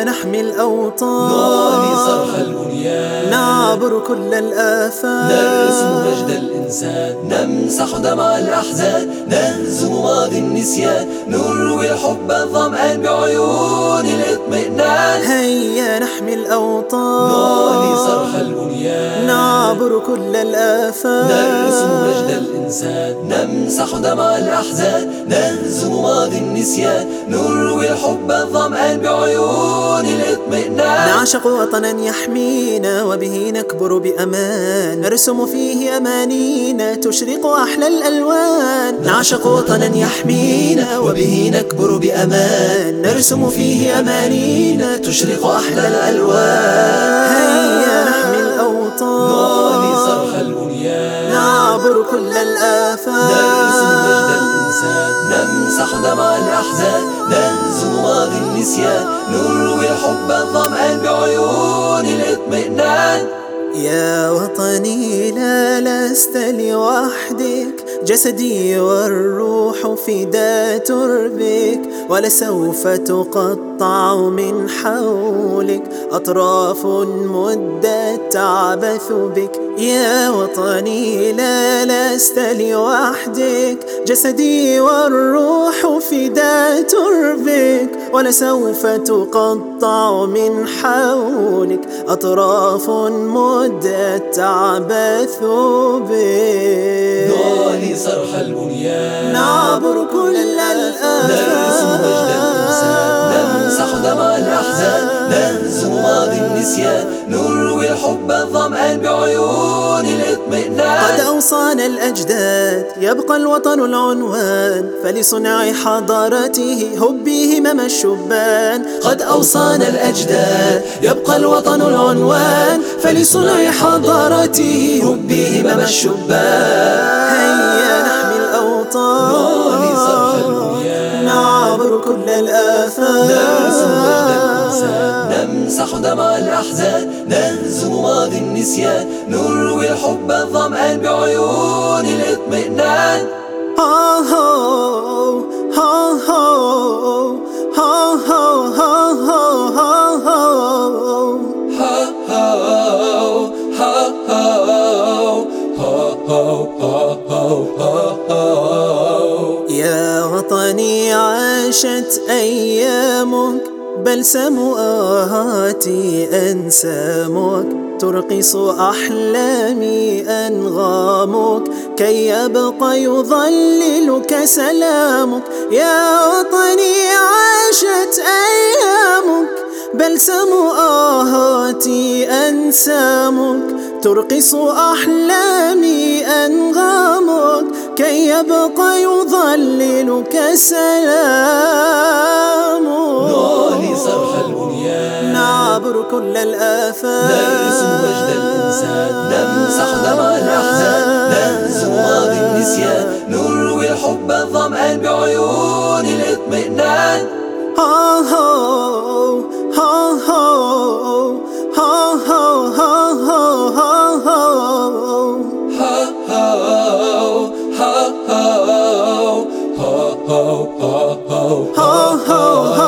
هيا نحمي الأوطان. نعلي صرح البنيان. نعبر كل الآفات. نرسم مجد الإنسان. نمسح دمع الأحزان. نهزم ماضي النسيان. نروي الحب الظمآن بعيون الاطمئنان. هيا نحمي الأوطان. نعلي صرح البنيان. نعبر كل الآفات نرسم مجد الإنسان. نمسح دمع الأحزان. نهزم ماضي النسيان. نروي الحب الظمآن بعيون الاطمئنان. نعشق وطنا يحمينا وبه نكبر بأمان. نرسم فيه أمانينا. تشرق أحلى الألوان. نعشق وطنا يحمينا وبه نكبر بأمان. نرسم فيه أمانينا. تشرق أحلى الألوان. هيا نحمي الأوطان. كل نرسم مجد الآفات الإنسان نمسح دمع الأحزان نهزم ماضي النسيان نروي الحب الظمآن بعيون الاطمئنان. يا وطني لا لست لوحدك. جسدي والروح فدا تربك ولسوف تقطع من حولك. أطراف مدت تعبث بك. يا وطني لا لست لوحدك. جسدي والروح فدا تربك ولسوف تقطع من حولك. أطراف مدت تعبث بك. صرح البنيان. نعبر كل نرسم مجد الإنسان نمسح دمع الأحزان. نهزم ماضي النسيان. نروي الحب الظمآن بعيون الاطمئنان. قد أوصانا الأجداد. يبقى الوطن العنوان. فلصنع حضارته هبي همم الشبان. قد أوصانا الأجداد. يبقى الوطن العنوان. فلصنع حضارته هبي همم الشبان. الأوطان نعبر كل الآفات نمسح دمع الأحزان نهزم ماضي النسيان نروي الحب الظمآن بعيون الاطمئنان. oh, oh, oh. وطني عاشت أيامك بلسم آهاتي أنسامك. ترقص أحلامي أنغامك كي يبقى يظللك سلامك. يا وطني عاشت أيامك بلسم آهاتي أنسامك. ترقص أحلامي أنغامك كي يبقى يظللك سلامك نعلي صرح البنيان. نعبر كل الآفات. نرسم مجد الإنسان. نمسح دمع الأحزان. نهزم ماضي النسيان. نروي الحب الظمآن بعيون الاطمئنان. ها ها ها ها ho, ho,